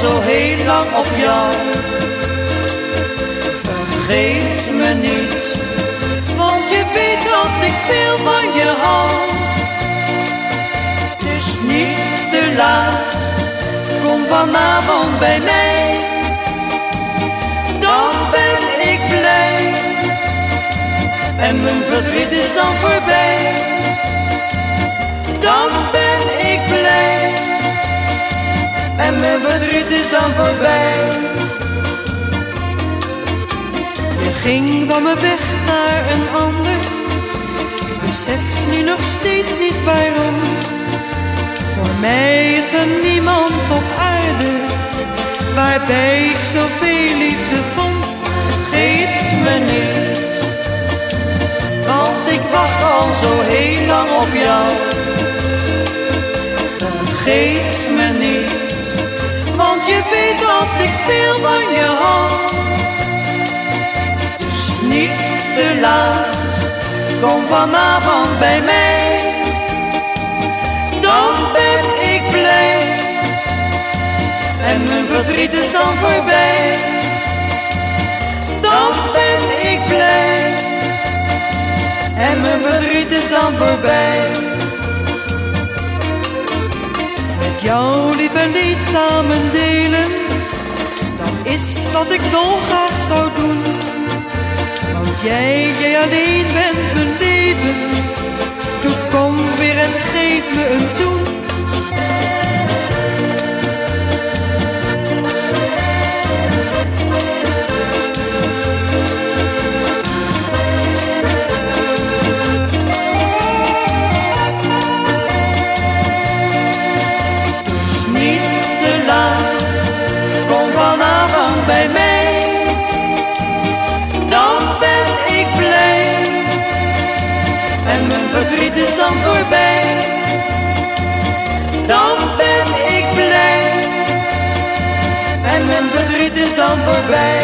zo heel lang op jou. Vergeet me niet, want je weet dat ik veel van je hou. Het is niet te laat, kom vanavond bij mij. Dan ben ik blij en mijn verdriet is dan voorbij. En mijn verdriet is dan voorbij. Je ging van me weg naar een ander, ik besef nu nog steeds niet waarom. Voor mij is er niemand op aarde, waarbij ik zoveel liefde vond. Vergeet me niet, want ik wacht al zo heel lang op jou. Vergeet me niet, weet dat ik veel van je hou. Is niet te laat, kom vanavond bij mij. Dan ben ik blij en mijn verdriet is dan voorbij. Dan ben ik blij en mijn verdriet is dan voorbij. Met jou lieve lied samen delen, dat is wat ik dolgraag zou doen. Want jij, jij alleen bent mijn leven, en mijn verdriet is dan voorbij. Dan ben ik blij en mijn verdriet is dan voorbij.